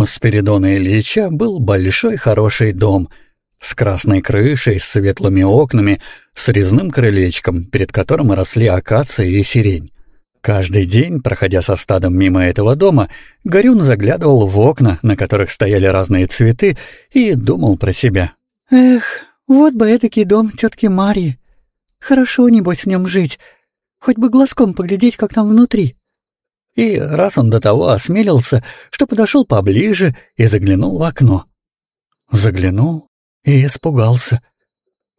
У Спиридона Ильича был большой хороший дом с красной крышей, с светлыми окнами, с резным крылечком, перед которым росли акации и сирень. Каждый день, проходя со стадом мимо этого дома, Горюн заглядывал в окна, на которых стояли разные цветы, и думал про себя. «Эх, вот бы эдакий дом тетки Марьи. Хорошо, небось, в нем жить. Хоть бы глазком поглядеть, как там внутри». И раз он до того осмелился, что подошел поближе и заглянул в окно. Заглянул и испугался.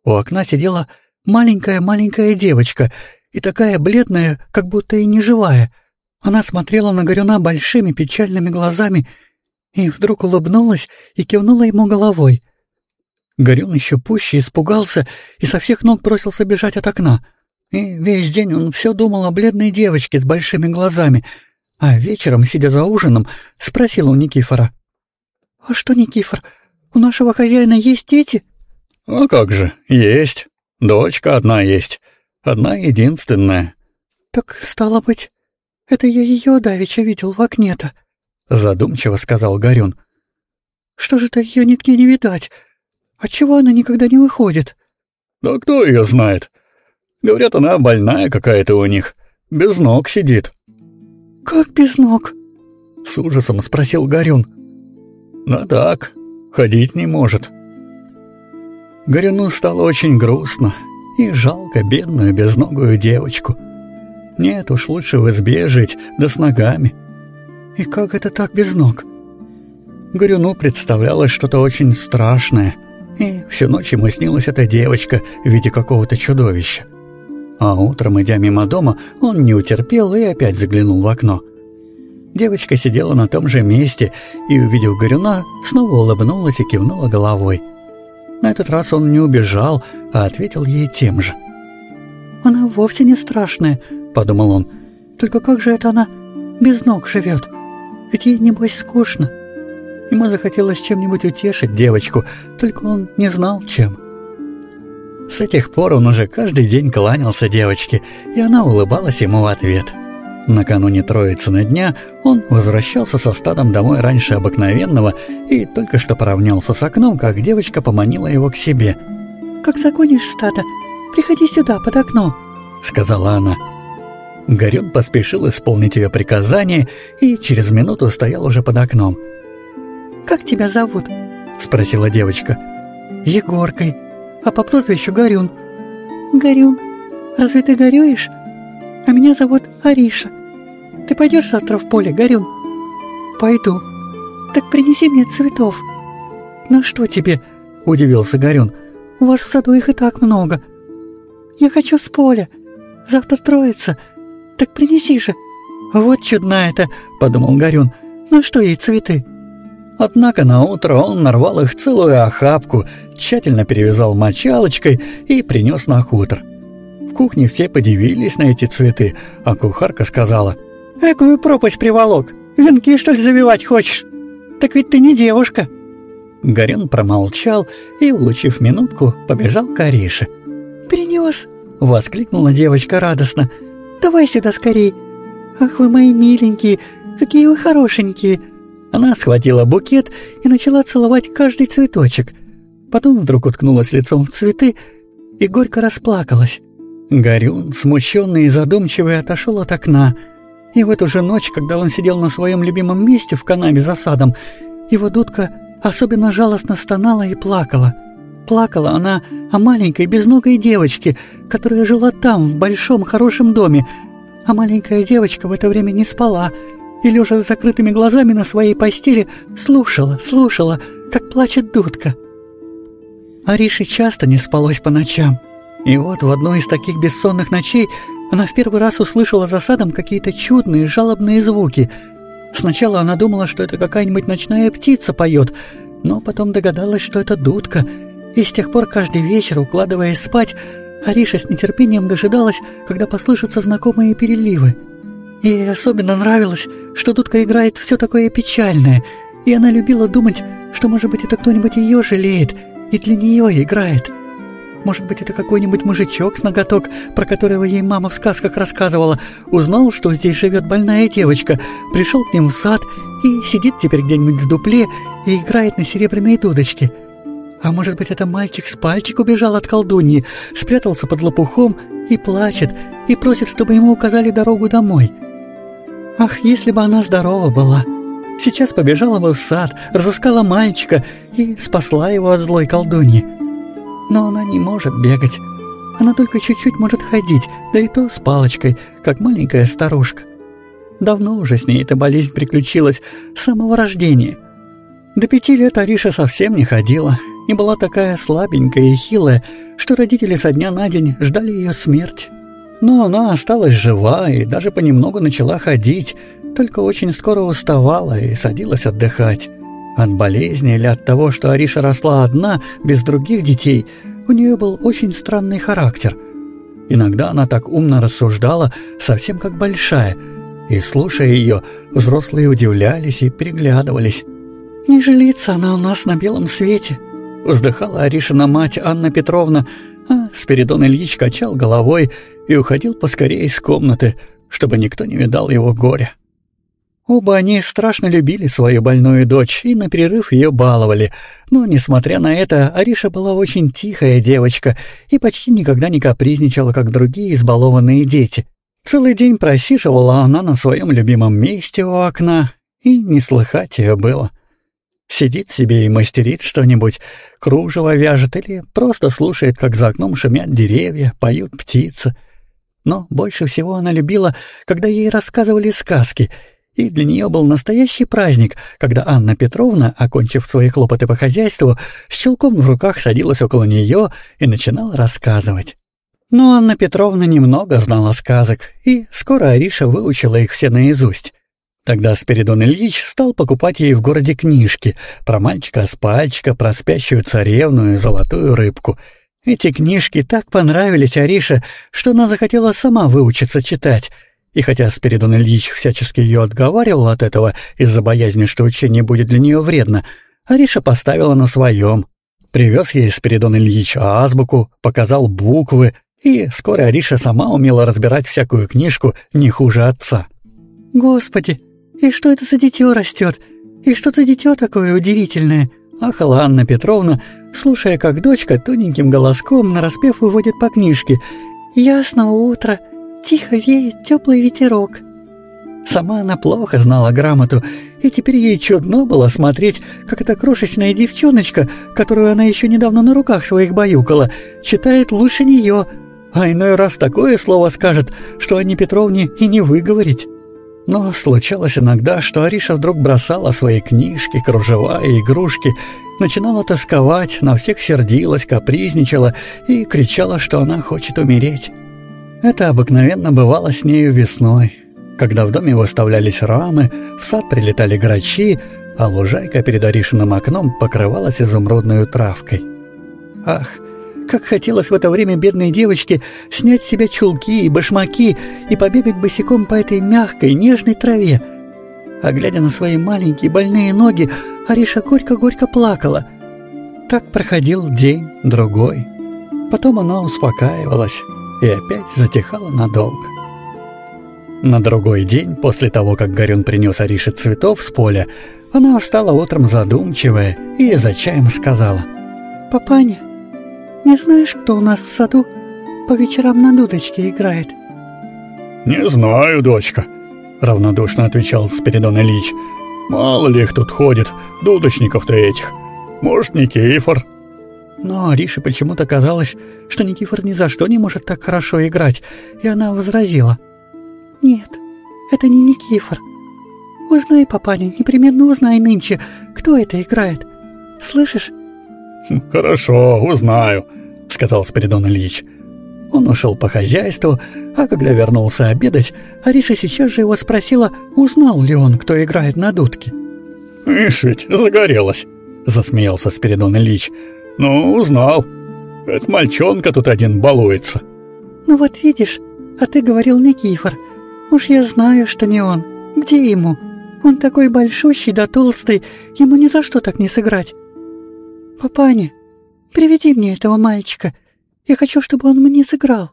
У окна сидела маленькая-маленькая девочка — и такая бледная, как будто и не живая. Она смотрела на Горюна большими печальными глазами и вдруг улыбнулась и кивнула ему головой. Горюн еще пуще испугался и со всех ног бросился бежать от окна. И весь день он все думал о бледной девочке с большими глазами, а вечером, сидя за ужином, спросил у Никифора. «А что, Никифор, у нашего хозяина есть дети?» «А как же, есть. Дочка одна есть. Одна единственная. Так, стало быть, это я ее давеча видел в окне-то, задумчиво сказал Горюн. Что же-то ее нигде не видать? Отчего она никогда не выходит? Да кто ее знает? Говорят, она больная какая-то у них, без ног сидит. Как без ног? С ужасом спросил Горюн. Ну так, ходить не может. Горюну стало очень грустно, и жалко бедную безногую девочку. Нет уж, лучше в избе жить, да с ногами. И как это так без ног? Горюну представлялось что-то очень страшное, и всю ночь ему снилась эта девочка в виде какого-то чудовища. А утром, идя мимо дома, он не утерпел и опять заглянул в окно. Девочка сидела на том же месте и, увидев Горюна, снова улыбнулась и кивнула головой. На этот раз он не убежал, а ответил ей тем же. «Она вовсе не страшная», — подумал он. «Только как же это она без ног живет? Ведь ей, небось, скучно». Ему захотелось чем-нибудь утешить девочку, только он не знал, чем. С этих пор он уже каждый день кланялся девочке, и она улыбалась ему в ответ — Накануне Троицына дня он возвращался со стадом домой раньше обыкновенного и только что поравнялся с окном, как девочка поманила его к себе. «Как загонишь стадо, приходи сюда, под окно», — сказала она. Горюн поспешил исполнить ее приказание и через минуту стоял уже под окном. «Как тебя зовут?» — спросила девочка. «Егоркой, а по прозвищу Горюн». «Горюн? Разве ты горюешь?» А меня зовут Ариша. Ты пойдешь завтра в поле, Горюн?» «Пойду. Так принеси мне цветов». «На что тебе?» — удивился Горюн. «У вас в саду их и так много. Я хочу с поля. Завтра троица. Так принеси же». «Вот чудна-то», — подумал Горюн. «На что ей цветы?» Однако на утро он нарвал их целую охапку, тщательно перевязал мочалочкой и принес на хутор. В кухне все подивились на эти цветы, а кухарка сказала, «Экую пропасть приволок! Венки, что ли, завивать хочешь? Так ведь ты не девушка!» Горен промолчал и, улучив минутку, побежал к Арише. «Принес!» — воскликнула девочка радостно. «Давай сюда скорей! Ах вы мои миленькие, какие вы хорошенькие!» Она схватила букет и начала целовать каждый цветочек. Потом вдруг уткнулась лицом в цветы и горько расплакалась. Горюн, смущенный и задумчивый, отошел от окна. И в эту же ночь, когда он сидел на своем любимом месте в канаве за садом, его дудка особенно жалостно стонала и плакала. Плакала она о маленькой безногой девочке, которая жила там, в большом хорошем доме, а маленькая девочка в это время не спала и, лежа с закрытыми глазами на своей постели, слушала, слушала, как плачет дудка. Арише часто не спалось по ночам. И вот в одной из таких бессонных ночей она в первый раз услышала за садом какие-то чудные жалобные звуки. Сначала она думала, что это какая-нибудь ночная птица поет, но потом догадалась, что это дудка, и с тех пор каждый вечер, укладываясь спать, Ариша с нетерпением дожидалась, когда послышатся знакомые переливы. Ей особенно нравилось, что дудка играет все такое печальное, и она любила думать, что, может быть, это кто-нибудь ее жалеет и для нее играет. Может быть, это какой-нибудь мужичок с ноготок, про которого ей мама в сказках рассказывала. Узнал, что здесь живет больная девочка, пришел к ним в сад и сидит теперь где-нибудь в дупле и играет на серебряной дудочке. А может быть, это мальчик с пальчик убежал от колдуньи, спрятался под лопухом и плачет, и просит, чтобы ему указали дорогу домой. Ах, если бы она здорова была! Сейчас побежала бы в сад, разыскала мальчика и спасла его от злой колдуньи но она не может бегать. Она только чуть-чуть может ходить, да и то с палочкой, как маленькая старушка. Давно уже с ней эта болезнь приключилась, с самого рождения. До пяти лет Ариша совсем не ходила и была такая слабенькая и хилая, что родители со дня на день ждали ее смерть. Но она осталась жива и даже понемногу начала ходить, только очень скоро уставала и садилась отдыхать. От болезни или от того, что Ариша росла одна, без других детей, у нее был очень странный характер. Иногда она так умно рассуждала, совсем как большая, и, слушая ее, взрослые удивлялись и переглядывались. «Не жалится она у нас на белом свете», — вздыхала Аришина мать Анна Петровна, а Спиридон Ильич качал головой и уходил поскорее из комнаты, чтобы никто не видал его горя. Оба они страшно любили свою больную дочь и на перерыв ее баловали. Но, несмотря на это, Ариша была очень тихая девочка и почти никогда не капризничала, как другие избалованные дети. Целый день просиживала она на своем любимом месте у окна, и не слыхать ее было. Сидит себе и мастерит что-нибудь, кружево вяжет или просто слушает, как за окном шумят деревья, поют птицы. Но больше всего она любила, когда ей рассказывали сказки — и для нее был настоящий праздник, когда Анна Петровна, окончив свои хлопоты по хозяйству, с щелком в руках садилась около нее и начинала рассказывать. Но Анна Петровна немного знала сказок, и скоро Ариша выучила их все наизусть. Тогда Спиридон Ильич стал покупать ей в городе книжки про мальчика с пальчика, про спящую царевну и золотую рыбку. Эти книжки так понравились Арише, что она захотела сама выучиться читать — и хотя Спиридон Ильич всячески ее отговаривал от этого из-за боязни, что учение будет для нее вредно, Ариша поставила на своем. Привез ей Спиридон Ильич азбуку, показал буквы, и скоро Ариша сама умела разбирать всякую книжку не хуже отца. «Господи, и что это за дитё растет? И что за дитё такое удивительное?» ахала Анна Петровна, слушая, как дочка тоненьким голоском нараспев выводит по книжке «Ясного утра, Тихо веет теплый ветерок. Сама она плохо знала грамоту, и теперь ей чудно было смотреть, как эта крошечная девчоночка, которую она еще недавно на руках своих баюкала, читает лучше нее, а иной раз такое слово скажет, что Анне Петровне и не выговорить. Но случалось иногда, что Ариша вдруг бросала свои книжки, кружева и игрушки, начинала тосковать, на всех сердилась, капризничала и кричала, что она хочет умереть. Это обыкновенно бывало с нею весной, когда в доме выставлялись рамы, в сад прилетали грачи, а лужайка перед Аришиным окном покрывалась изумрудной травкой. Ах, как хотелось в это время бедной девочке снять с себя чулки и башмаки и побегать босиком по этой мягкой, нежной траве. А глядя на свои маленькие больные ноги, Ариша горько-горько плакала. Так проходил день, другой. Потом она успокаивалась и опять затихала надолго. На другой день, после того, как Горюн принес Арише цветов с поля, она встала утром задумчивая и за чаем сказала. «Папаня, не знаешь, кто у нас в саду по вечерам на дудочке играет?» «Не знаю, дочка», — равнодушно отвечал Спиридон Ильич. «Мало ли их тут ходит, дудочников-то этих. Может, Никифор?» Но Арише почему-то казалось, что Никифор ни за что не может так хорошо играть, и она возразила. «Нет, это не Никифор. Узнай, папаня, непременно узнай нынче, кто это играет. Слышишь?» «Хм, «Хорошо, узнаю», — сказал Спиридон Ильич. Он ушел по хозяйству, а когда вернулся обедать, Ариша сейчас же его спросила, узнал ли он, кто играет на дудке. «Ишь ведь, загорелась», — засмеялся Спиридон Ильич. «Ну, узнал. Это мальчонка тут один балуется». «Ну вот видишь, а ты говорил Никифор. Уж я знаю, что не он. Где ему? Он такой большущий да толстый, ему ни за что так не сыграть. Папаня, приведи мне этого мальчика. Я хочу, чтобы он мне сыграл».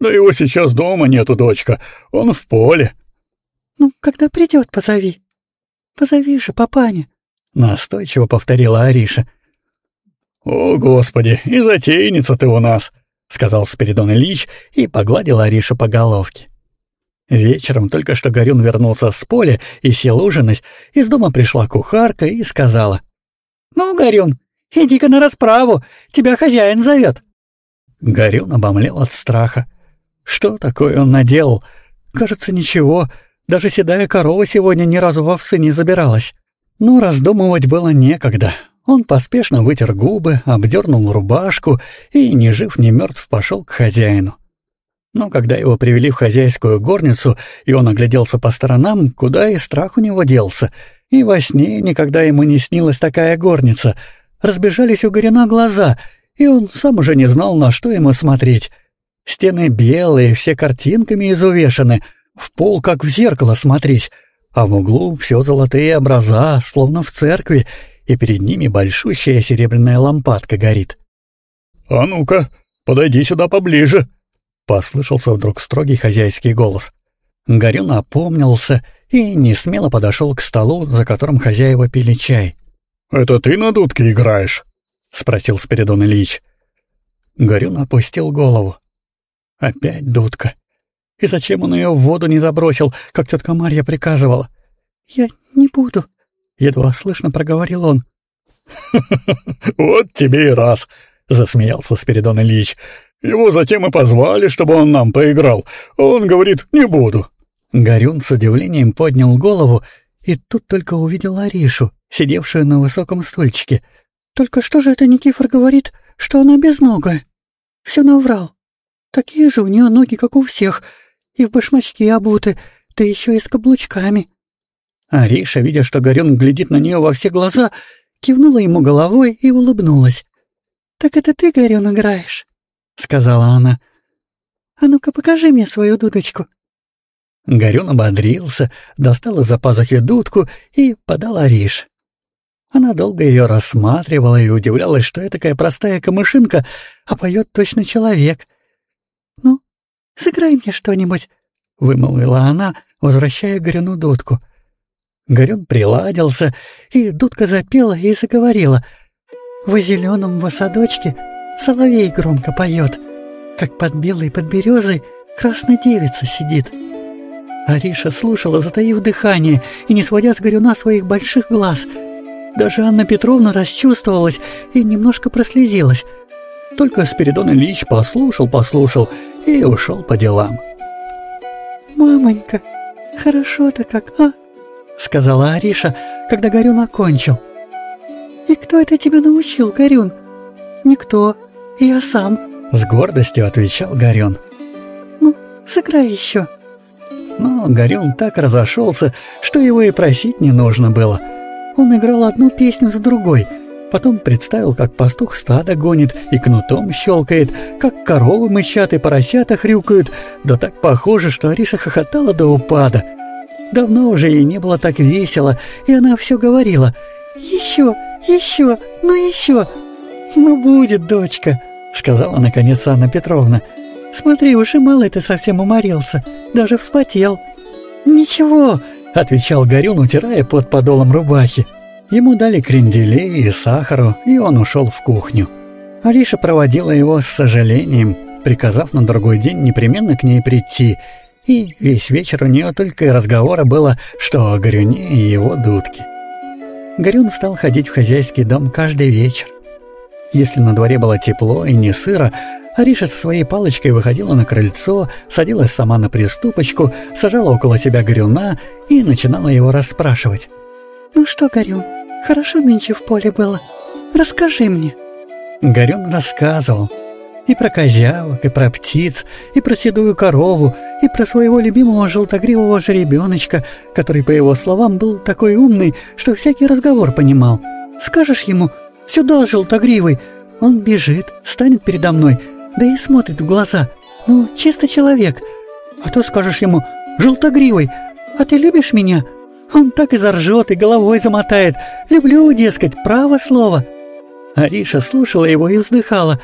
«Да его сейчас дома нету, дочка. Он в поле». «Ну, когда придет, позови. Позови же, папаня», — настойчиво повторила Ариша. «О, Господи, и затейница ты у нас!» — сказал Спиридон Ильич и погладил Аришу по головке. Вечером только что Горюн вернулся с поля и сел ужинать, из дома пришла кухарка и сказала. «Ну, Горюн, иди-ка на расправу, тебя хозяин зовет». Горюн обомлел от страха. Что такое он наделал? Кажется, ничего, даже седая корова сегодня ни разу в овсы не забиралась. Но раздумывать было некогда. Он поспешно вытер губы, обдернул рубашку и, ни жив, ни мертв, пошел к хозяину. Но когда его привели в хозяйскую горницу, и он огляделся по сторонам, куда и страх у него делся, и во сне никогда ему не снилась такая горница. Разбежались у Горина глаза, и он сам уже не знал, на что ему смотреть. Стены белые, все картинками изувешаны, в пол как в зеркало смотреть, а в углу все золотые образа, словно в церкви, и перед ними большущая серебряная лампадка горит. «А ну-ка, подойди сюда поближе», — послышался вдруг строгий хозяйский голос. Горюн опомнился и несмело подошел к столу, за которым хозяева пили чай. «Это ты на дудке играешь?» — спросил Спиридон Ильич. Горюн опустил голову. Опять дудка. И зачем он ее в воду не забросил, как тетка Марья приказывала? «Я не буду», — едва слышно проговорил он. «Вот тебе и раз», — засмеялся Спиридон Ильич. Его затем и позвали, чтобы он нам поиграл. Он говорит, не буду». Горюн с удивлением поднял голову и тут только увидел Аришу, сидевшую на высоком стульчике. «Только что же это Никифор говорит, что она безногая? Все наврал. Такие же у нее ноги, как у всех, и в башмачки обуты, да еще и с каблучками». Ариша, видя, что Горюн глядит на нее во все глаза, кивнула ему головой и улыбнулась. «Так это ты, Горюн, играешь?» — сказала она. «А ну-ка покажи мне свою дудочку». Горюн ободрился, достал из-за пазухи дудку и подал Ариш. Она долго ее рассматривала и удивлялась, что такая простая камышинка, а поет точно человек. «Ну, сыграй мне что-нибудь», — вымолвила она, возвращая Горюну дудку. Горюн приладился, и дудка запела и заговорила. «В зеленом в садочке Соловей громко поет, как под белой под березой красная девица сидит. Ариша слушала, затаив дыхание и не сводя с горюна своих больших глаз. Даже Анна Петровна расчувствовалась и немножко прослезилась. Только Спиридон Ильич послушал-послушал и ушел по делам. «Мамонька, хорошо-то как, а?» — сказала Ариша, когда Горюн окончил. «И кто это тебя научил, Горюн?» «Никто. Я сам», — с гордостью отвечал Горюн. «Ну, сыграй еще». Но Горюн так разошелся, что его и просить не нужно было. Он играл одну песню за другой, потом представил, как пастух стадо гонит и кнутом щелкает, как коровы мычат и поросята хрюкают, да так похоже, что Ариша хохотала до упада. Давно уже ей не было так весело, и она все говорила «Еще, еще, ну еще!» «Ну будет, дочка», — сказала наконец Анна Петровна. «Смотри, уж и малый ты совсем уморился, даже вспотел». «Ничего», — отвечал Горюн, утирая под подолом рубахи. Ему дали кренделей и сахару, и он ушел в кухню. Ариша проводила его с сожалением, приказав на другой день непременно к ней прийти, и весь вечер у нее только и разговора было, что о Горюне и его дудке. Горюн стал ходить в хозяйский дом каждый вечер. Если на дворе было тепло и не сыро, Ариша со своей палочкой выходила на крыльцо, садилась сама на приступочку, сажала около себя Горюна и начинала его расспрашивать. «Ну что, Горюн, хорошо нынче в поле было? Расскажи мне». Горюн рассказывал. И про козявок, и про птиц, и про седую корову, и про своего любимого желтогривого жеребеночка, который, по его словам, был такой умный, что всякий разговор понимал. Скажешь ему Сюда, желтогривый!» Он бежит, станет передо мной, да и смотрит в глаза. Ну, чисто человек. А то скажешь ему «Желтогривый, а ты любишь меня?» Он так и заржет, и головой замотает. «Люблю, дескать, право слово». Ариша слушала его и вздыхала.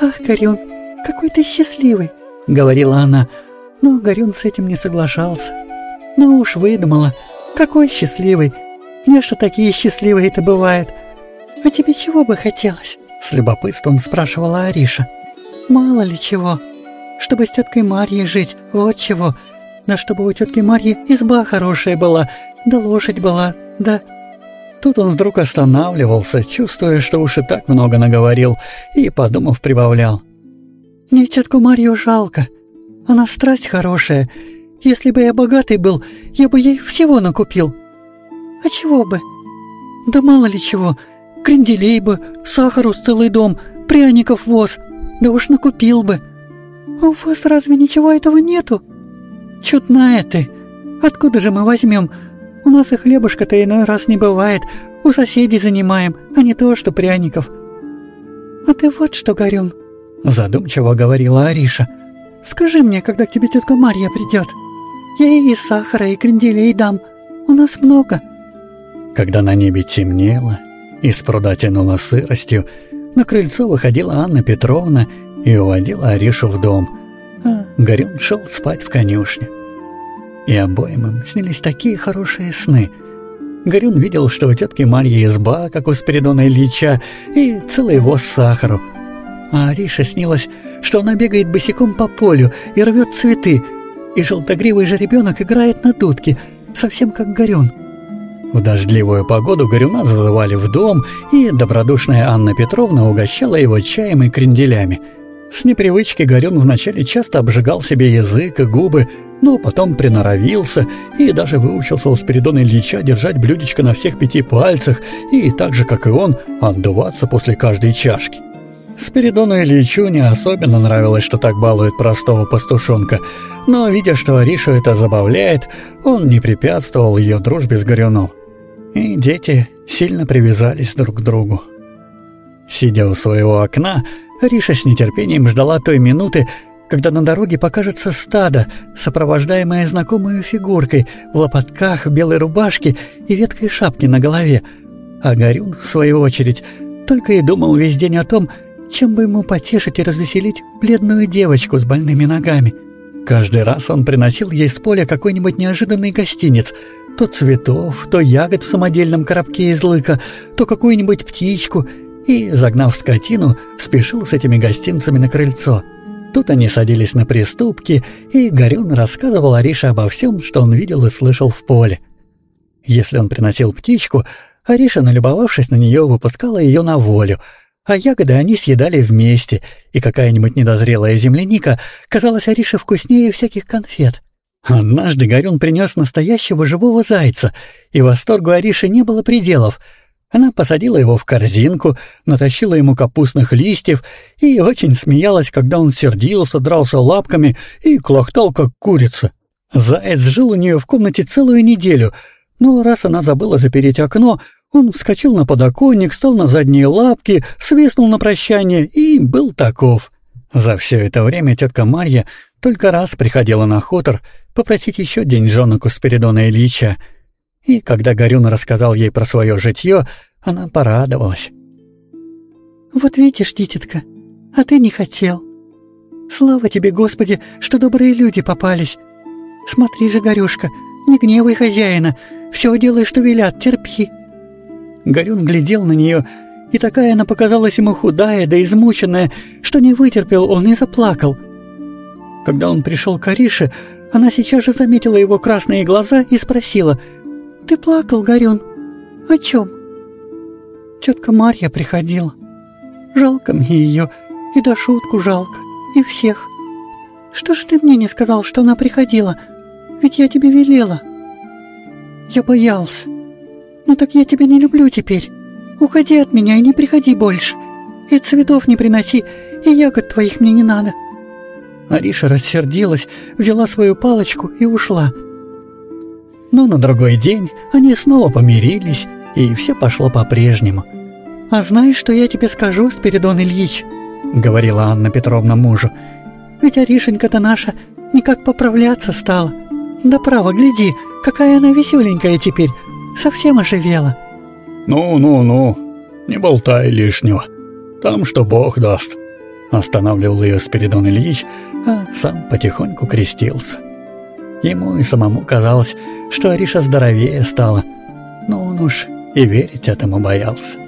«Ах, Горюн, какой ты счастливый!» — говорила она. Но Горюн с этим не соглашался. «Ну уж выдумала, какой счастливый! Не что такие счастливые-то бывают. А тебе чего бы хотелось?» — с любопытством спрашивала Ариша. «Мало ли чего. Чтобы с теткой Марьей жить, вот чего. Да чтобы у тетки Марьи изба хорошая была, да лошадь была, да...» Тут он вдруг останавливался, чувствуя, что уж и так много наговорил, и, подумав, прибавлял. «Мне тетку Марью жалко. Она страсть хорошая. Если бы я богатый был, я бы ей всего накупил. А чего бы? Да мало ли чего. Кренделей бы, сахару целый дом, пряников воз. Да уж накупил бы. А у вас разве ничего этого нету? Чудная ты. Откуда же мы возьмем? У нас и хлебушка-то иной раз не бывает. У соседей занимаем, а не то, что пряников. А ты вот что, Горюн, задумчиво говорила Ариша. Скажи мне, когда к тебе тетка Марья придет. Я ей и сахара, и кренделей дам. У нас много. Когда на небе темнело, из пруда тянуло сыростью, на крыльцо выходила Анна Петровна и уводила Аришу в дом, а Горюн шел спать в конюшне. И обоим им снились такие хорошие сны. Горюн видел, что у тетки Марьи изба, как у Спиридона Ильича, и целый воз сахару. А Арише снилось, что она бегает босиком по полю и рвет цветы, и желтогривый же ребенок играет на дудке, совсем как Горюн. В дождливую погоду Горюна зазывали в дом, и добродушная Анна Петровна угощала его чаем и кренделями. С непривычки Горюн вначале часто обжигал себе язык и губы, но потом приноровился и даже выучился у Спиридона Ильича держать блюдечко на всех пяти пальцах и так же, как и он, отдуваться после каждой чашки. Спиридону Ильичу не особенно нравилось, что так балует простого пастушонка, но, видя, что Аришу это забавляет, он не препятствовал ее дружбе с Горюном. И дети сильно привязались друг к другу. Сидя у своего окна, Ариша с нетерпением ждала той минуты, когда на дороге покажется стадо, сопровождаемое знакомой фигуркой в лопатках, белой рубашке и веткой шапки на голове. А Горюн, в свою очередь, только и думал весь день о том, чем бы ему потешить и развеселить бледную девочку с больными ногами. Каждый раз он приносил ей с поля какой-нибудь неожиданный гостиниц, то цветов, то ягод в самодельном коробке из лыка, то какую-нибудь птичку, и, загнав скотину, спешил с этими гостинцами на крыльцо. Тут они садились на приступки, и Горюн рассказывал Арише обо всем, что он видел и слышал в поле. Если он приносил птичку, Ариша, налюбовавшись на нее, выпускала ее на волю, а ягоды они съедали вместе, и какая-нибудь недозрелая земляника казалась Арише вкуснее всяких конфет. Однажды Горюн принес настоящего живого зайца, и восторгу Ариши не было пределов — она посадила его в корзинку, натащила ему капустных листьев и очень смеялась, когда он сердился, дрался лапками и клохтал, как курица. Заяц жил у нее в комнате целую неделю, но раз она забыла запереть окно, он вскочил на подоконник, стал на задние лапки, свистнул на прощание и был таков. За все это время тетка Марья только раз приходила на хутор попросить еще деньжонок у Спиридона Ильича — и когда Горюн рассказал ей про свое житье, она порадовалась. «Вот видишь, дитятка, а ты не хотел. Слава тебе, Господи, что добрые люди попались. Смотри же, Горюшка, не гневай хозяина, все делай, что велят, терпи». Горюн глядел на нее, и такая она показалась ему худая да измученная, что не вытерпел он и заплакал. Когда он пришел к Арише, она сейчас же заметила его красные глаза и спросила — ты плакал, Горюн? О чем? Тетка Марья приходила. Жалко мне ее, и до шутку жалко, и всех. Что ж ты мне не сказал, что она приходила? Ведь я тебе велела. Я боялся. Ну так я тебя не люблю теперь. Уходи от меня и не приходи больше. И цветов не приноси, и ягод твоих мне не надо. Ариша рассердилась, взяла свою палочку и ушла. Но на другой день они снова помирились, и все пошло по-прежнему. «А знаешь, что я тебе скажу, Спиридон Ильич?» — говорила Анна Петровна мужу. «Ведь Аришенька-то наша никак поправляться стала. Да право, гляди, какая она веселенькая теперь, совсем оживела». «Ну-ну-ну, не болтай лишнего. Там что Бог даст». Останавливал ее Спиридон Ильич, а сам потихоньку крестился. Ему и самому казалось, что Ариша здоровее стала, но он уж и верить этому боялся.